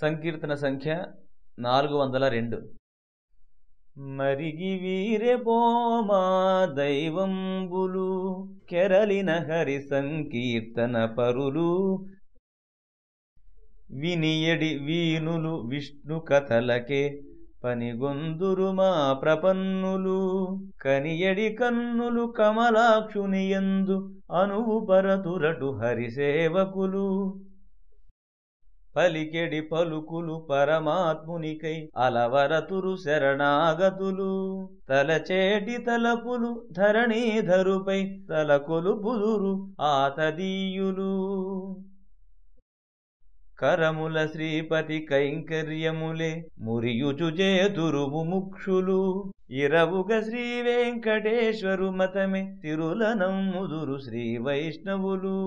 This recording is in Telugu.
సంకీర్తన సంఖ్య నాలుగు వందల రెండు. మరిగి వీరెపోమా దైవంబులు కెరలిన హరి సంకీర్తన పరులు. వినియడి వీనులు విష్ణు కథలకే పనిగొందురు మా ప్రపన్నులు. కనియడి కన్నులు కమలాక్షునియందు అనువు పరతురటు హరిసేవకులు పలికెడి పలుకులు పరమాత్మునికై అలవరతురు శరణాగతులు. తలచేటి తలపులు ధరణీధరుపై తలకొలుపుదురు ఆతదీయులు. కరముల శ్రీపతి కైంకర్యములే మురియుచు చేతురు ఇరవుగ శ్రీ వెంకటేశ్వరు మతమే తిరులనం ముదురు శ్రీ వైష్ణవులు.